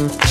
I'd like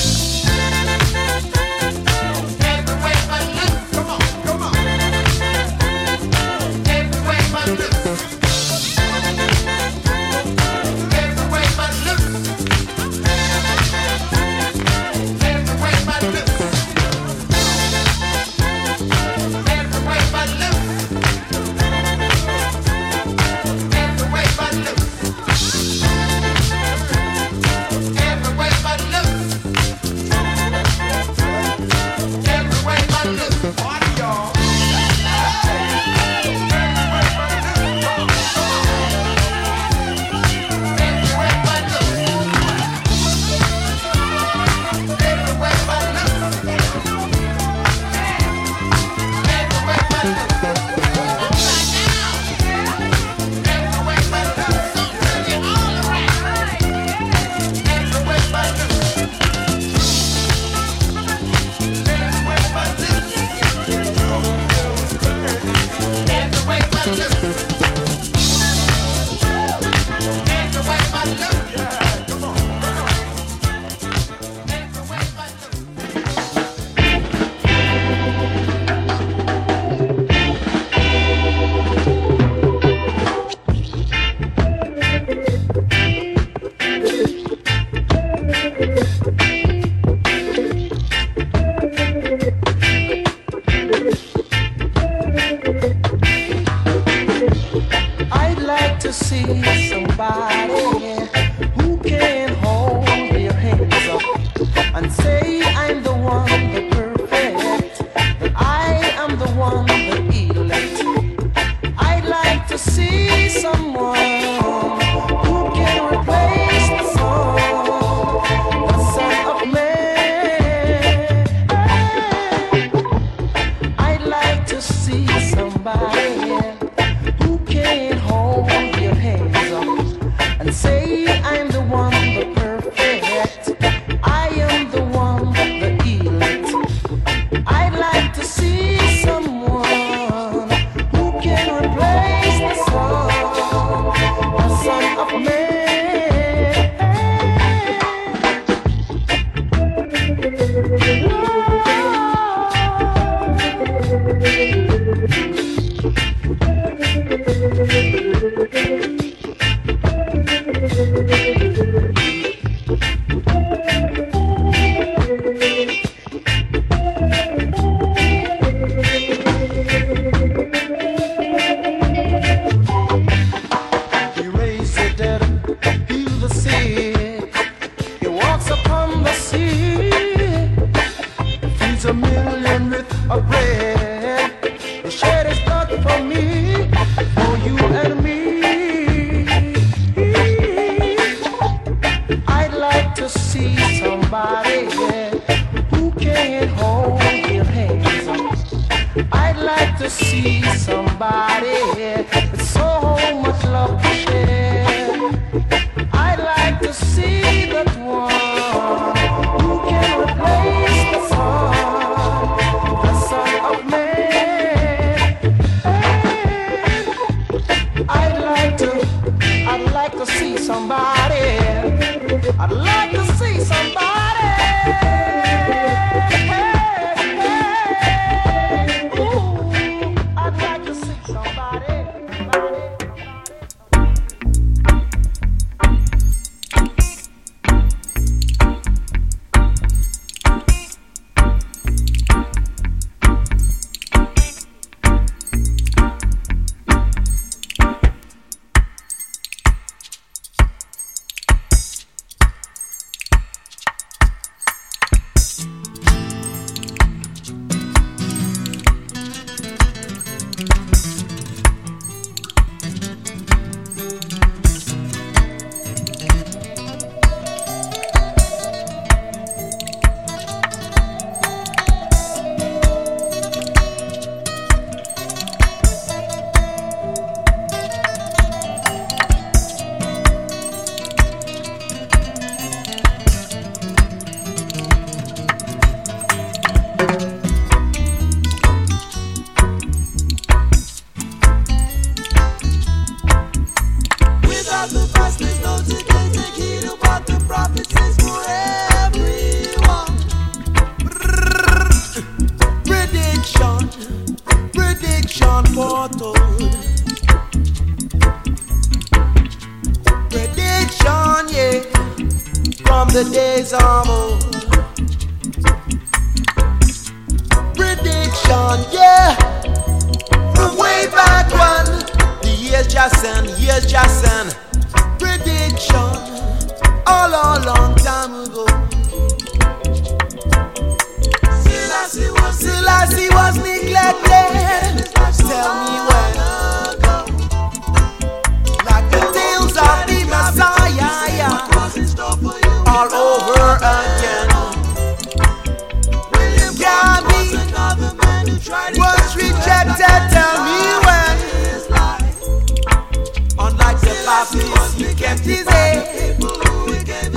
kept his.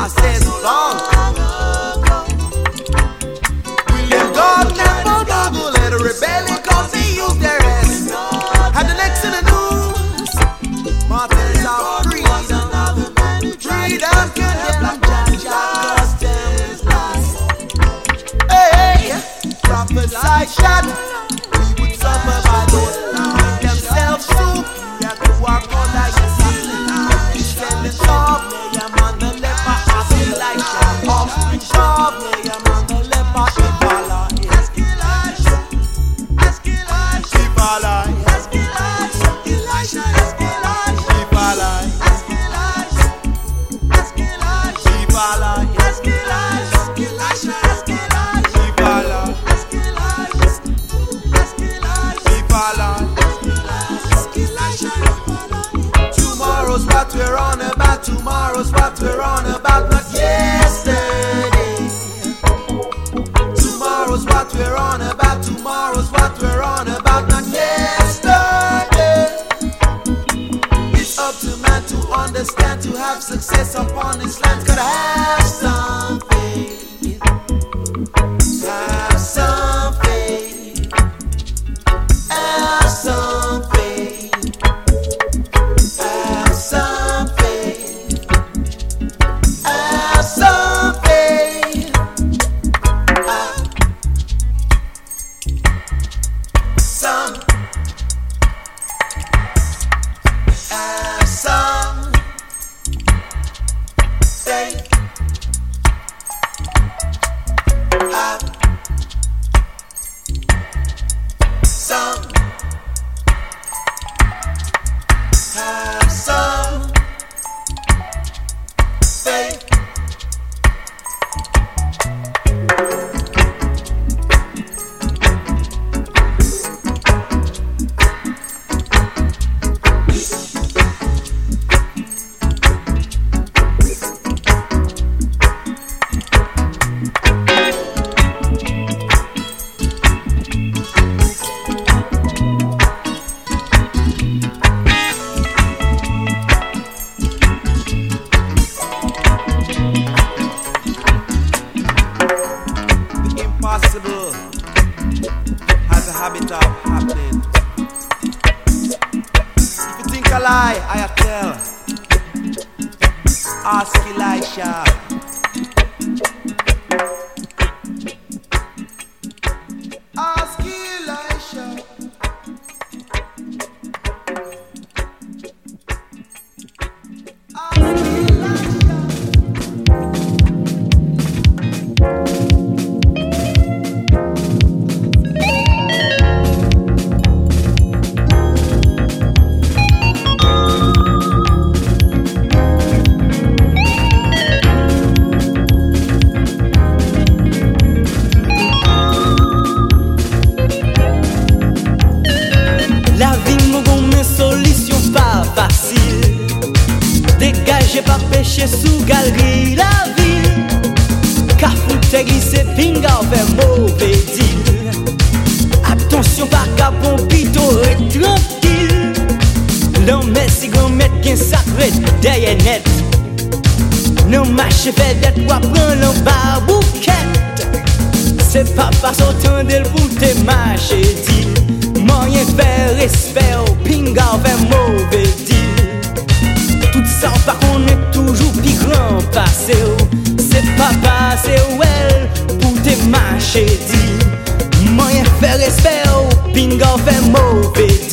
I said long. William Gardner, Modogo, let a rebellion cause they use their heads. And the next in the news, Martins of freedom. Freedom customs. Hey, prophesy shot. Che sou galeri la vil Ka foute glise pinga ou fe mouve dil Atensyon pa ka bon pito re tranquil Lan men si gran met gen sakre deye net. Nan mache vedet wapren lan ba bouket Se pa pa sotan del pou te mache dil Manyen fe resfer ou pinga ou fe mouve dil San pa kon e toujou pi gran pase ou Se pa pase ou el pou te mache di Mwen fè respè ou, pin gan fè mou pedi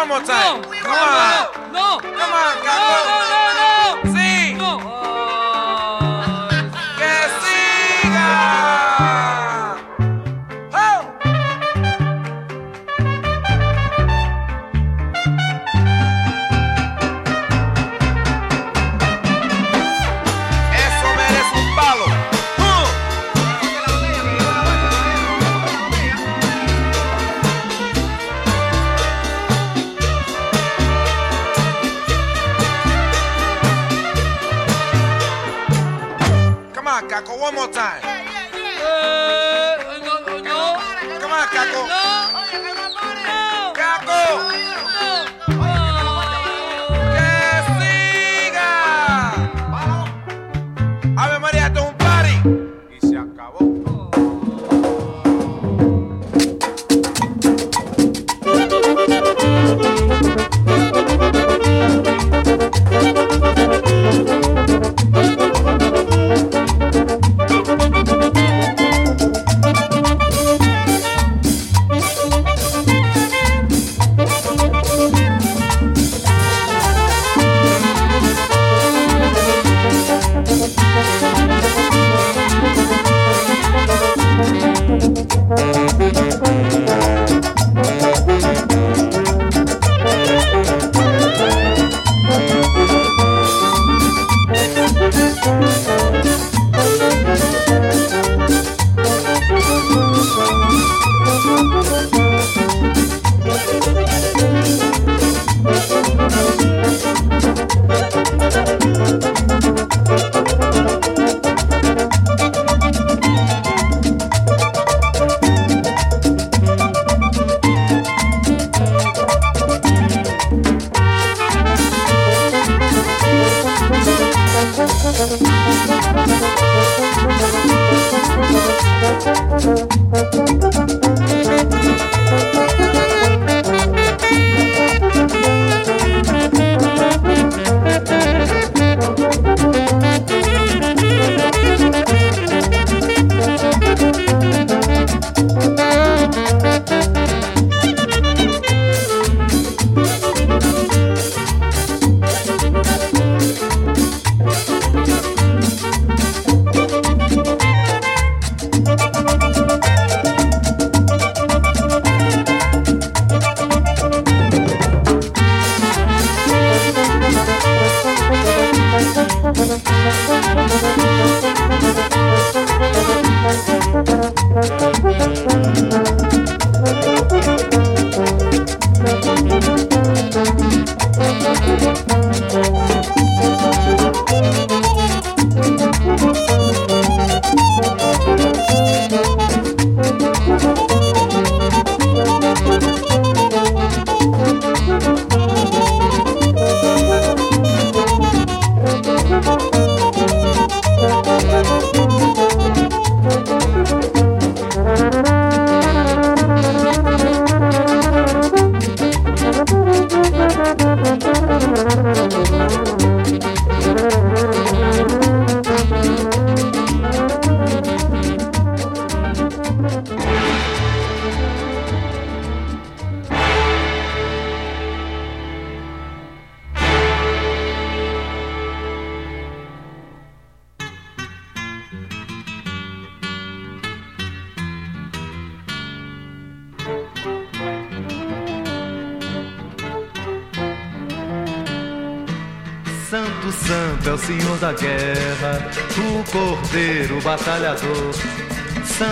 one more time. Come on. One more time.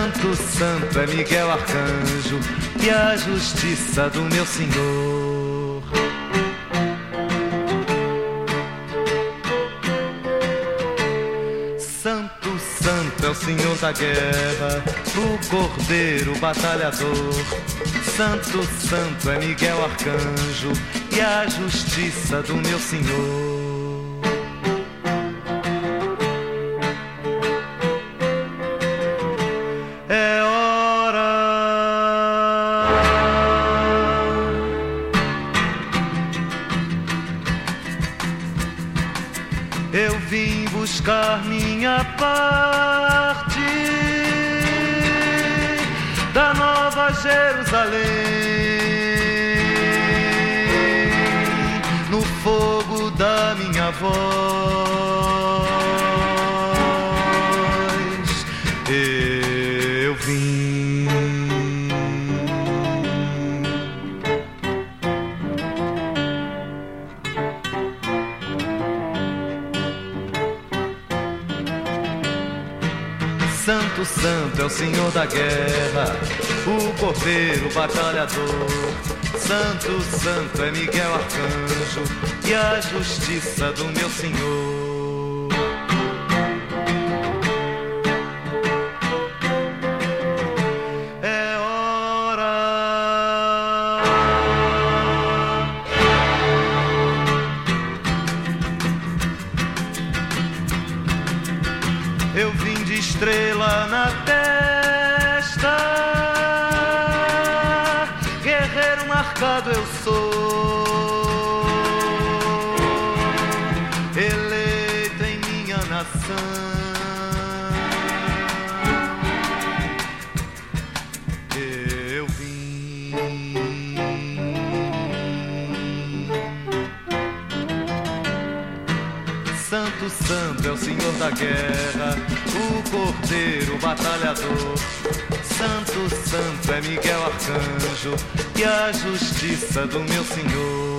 Santo, Santo é Miguel Arcanjo e a justiça do meu Senhor. Santo, Santo é o Senhor da guerra, o Cordeiro batalhador. Santo, Santo é Miguel Arcanjo e a justiça do meu Senhor. voz. Eu vim. Santo, Santo é o Senhor da guerra, o Cordeiro batalhador santo, santo é Miguel Arcanjo e a justiça do meu Senhor. Eu vim Santo, Santo é o Senhor da guerra, o Cordeiro, o batalhador. Santo, Santo é Miguel Arcanjo e a justiça do meu Senhor.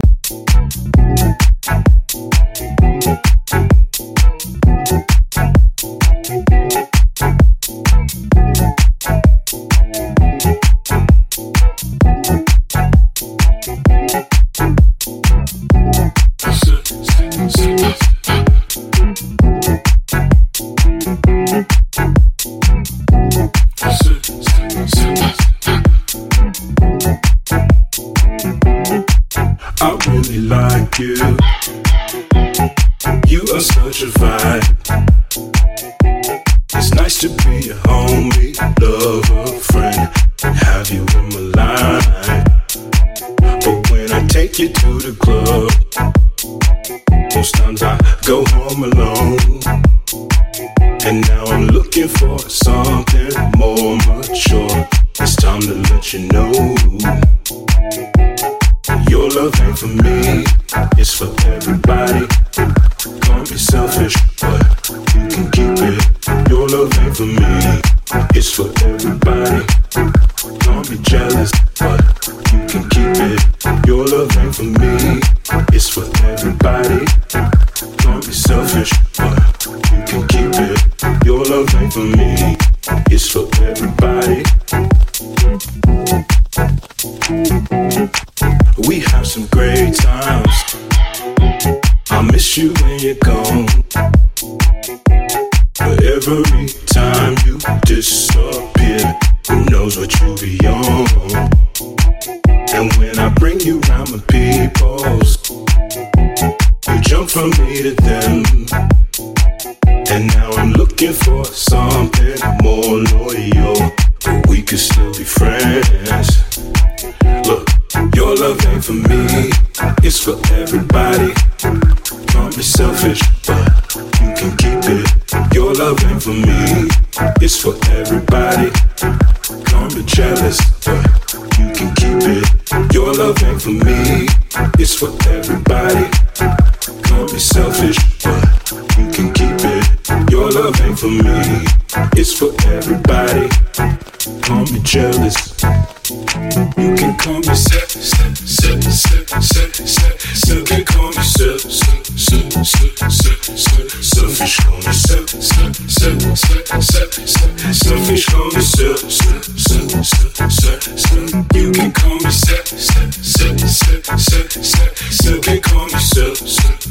Every time you disappear, who knows what you be on? And when I bring you round my peoples, you jump from me to them. And now I'm looking for something more loyal, but we could still be friends. Look, your love ain't for me, it's for everybody. Don't be selfish, but you can keep your love ain't for me, it's for everybody. Don't be jealous, but you can keep it. Your love ain't for me, it's for everybody. Don't be selfish, but you can keep it. Your love ain't for me, it's for everybody. Don't be jealous. You call me sip, sip, sip, sip, sip, sip. Silky call me sip, sip, sip, sip, sip, sip. Selfish call me sip, sip, sip, sip, sip, sip. Selfish call me sip, sip, sip, sip, sip, sip. You can call me sip, sip, sip, sip, sip, sip. Silky call me sip, sip.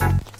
you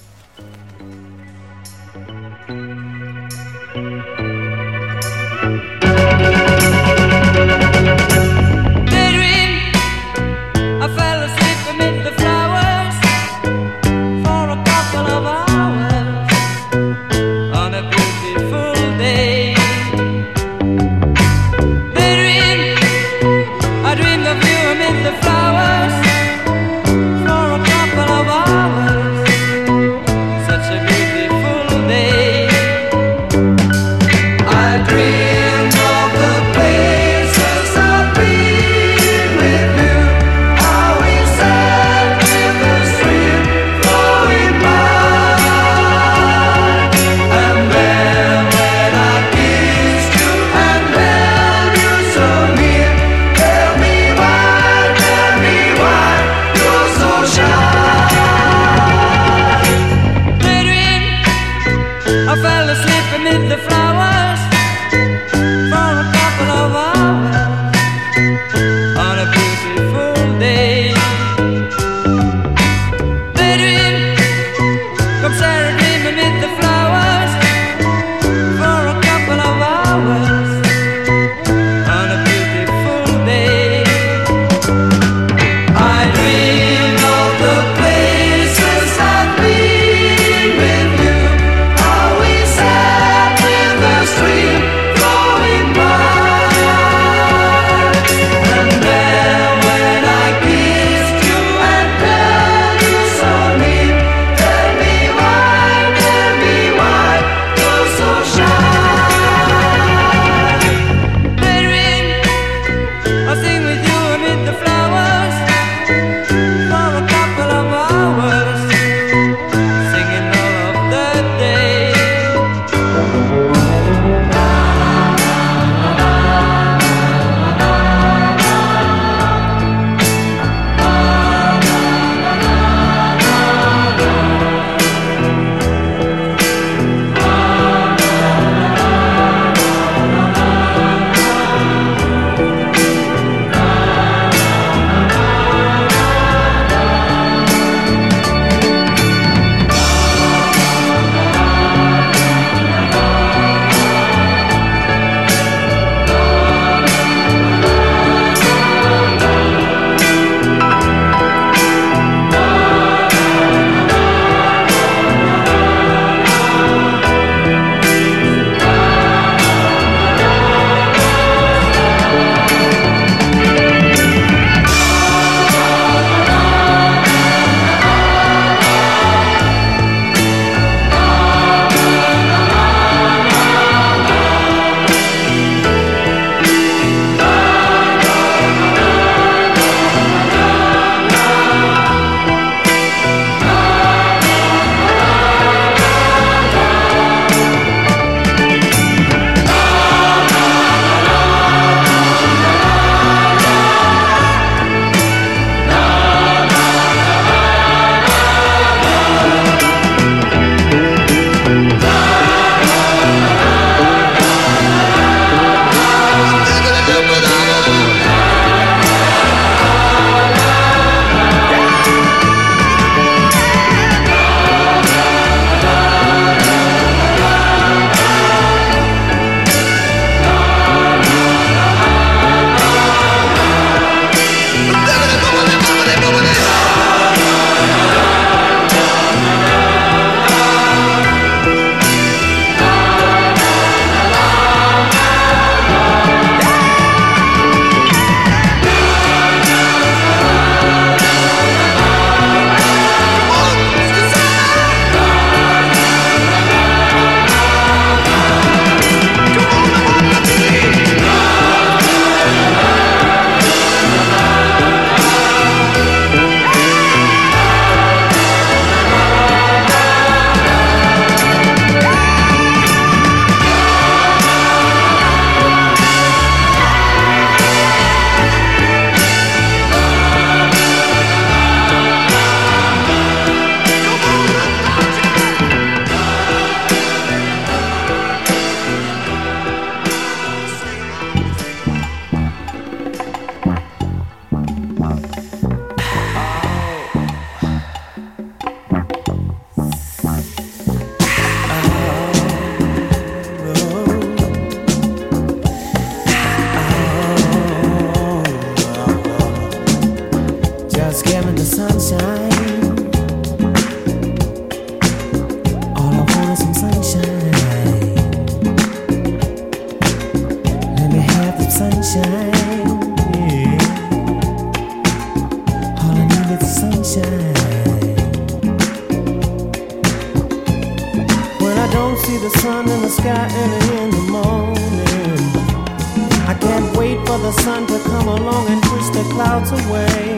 the sun to come along and push the clouds away.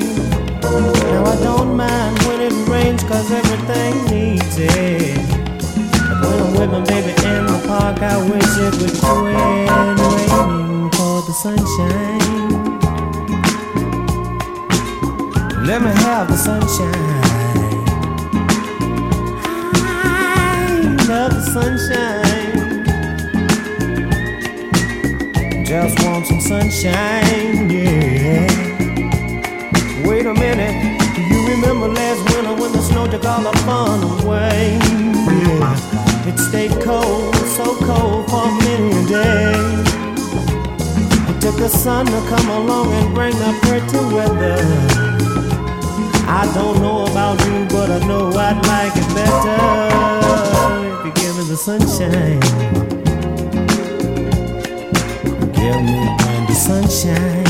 Now I don't mind when it rains cause everything needs it. But when I'm with my baby in the park, I wish it would quit raining for the sunshine. Let me have the sunshine. I love the sunshine. Just want some sunshine, yeah. Wait a minute, do you remember last winter when the snow took all the fun away? Yeah, it stayed cold, so cold for many a day. It took the sun to come along and bring the pretty weather. I don't know about you, but I know I'd like it better if you give me the sunshine. Me the sunshine.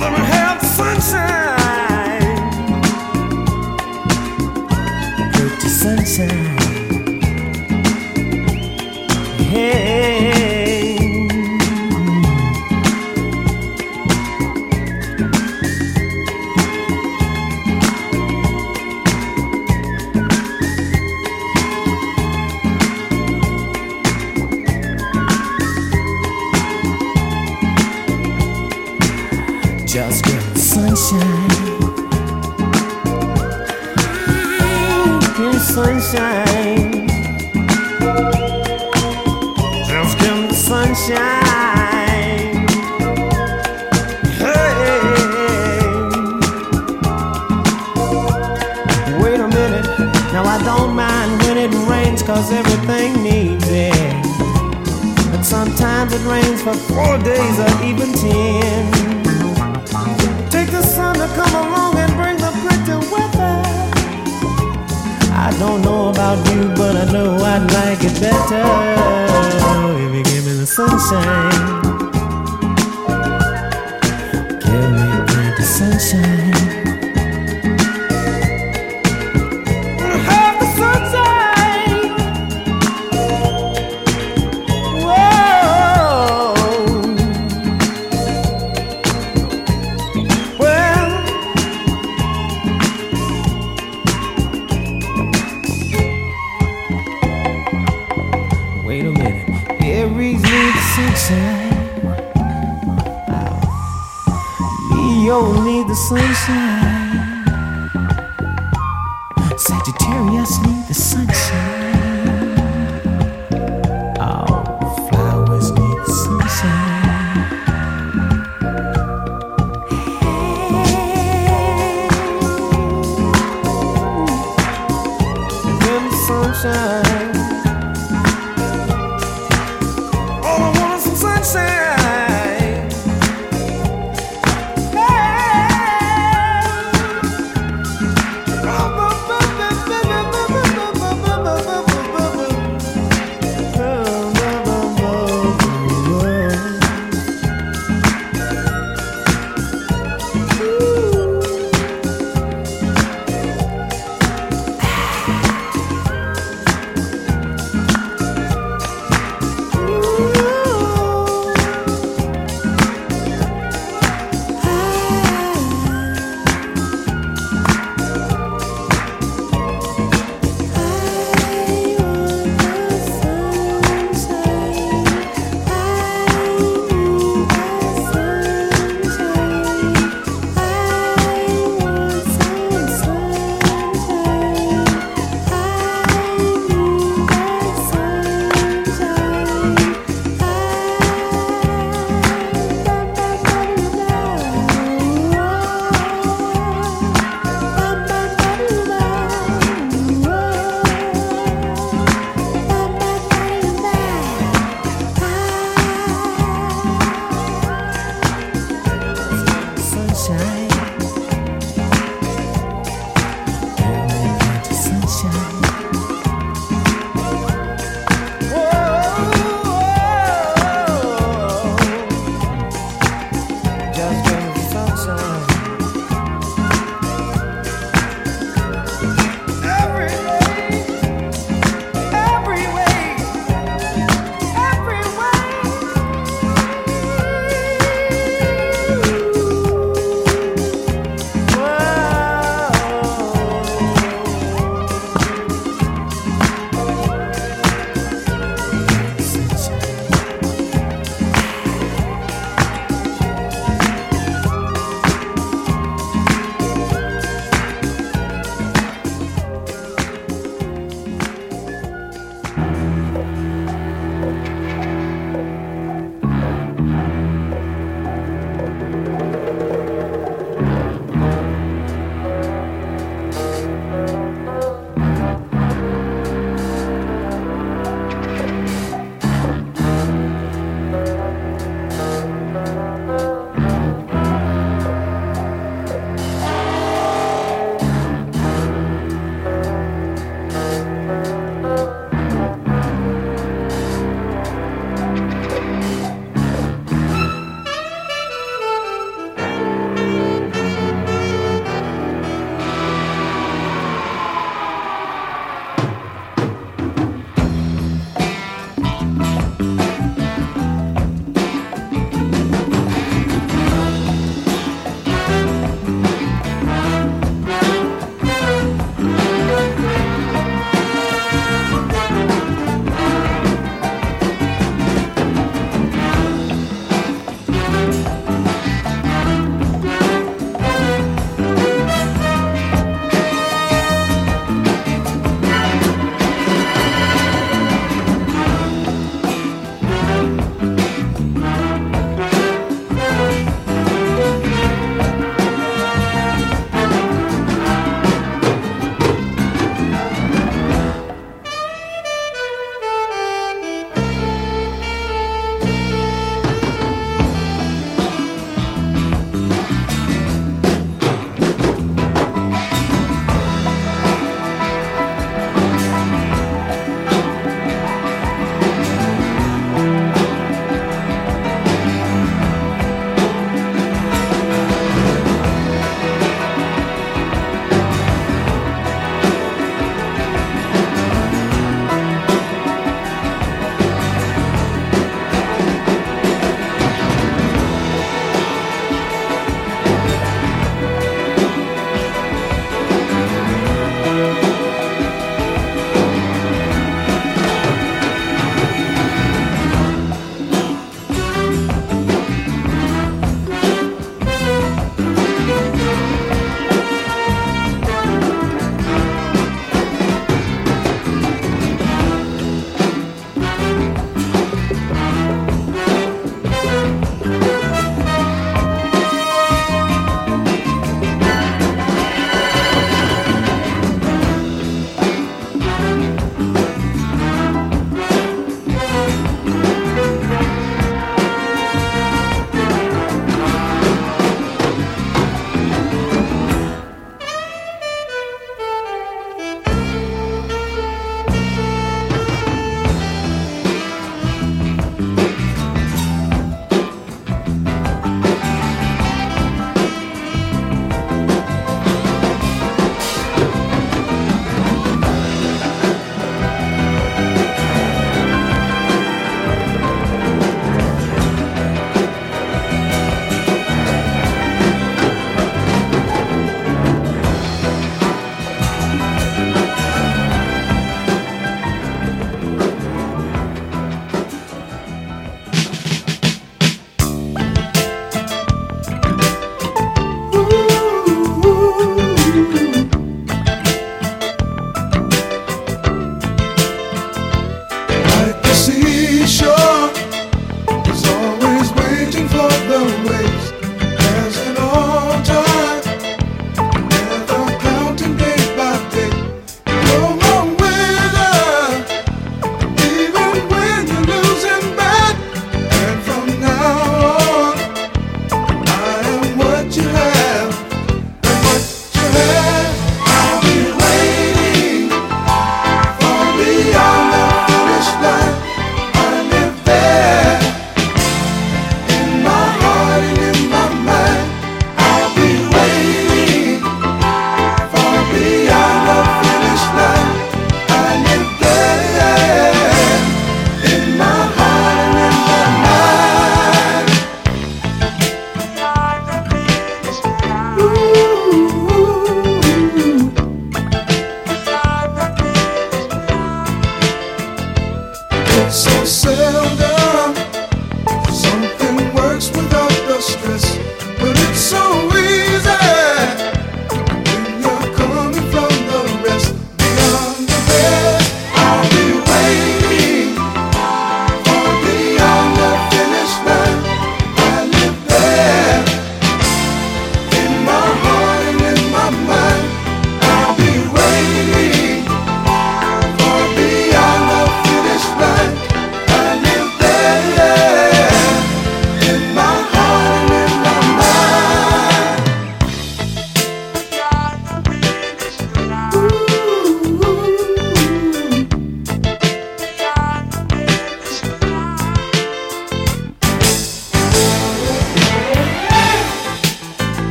Let me have the sunshine. Pretty sunshine. Now I don't mind when it rains cause everything needs it. But sometimes it rains for four days or even ten. Take the sun to come along and bring the pretty weather. I don't know about you, but I know I'd like it better if you give me the sunshine. Give me the sunshine.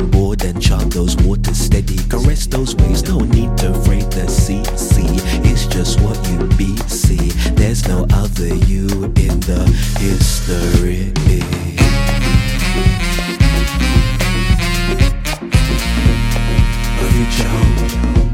on board and chart those waters steady. Caress those waves, no need to freight the sea. See, it's just what you be. See, there's no other you in the history. Reach out.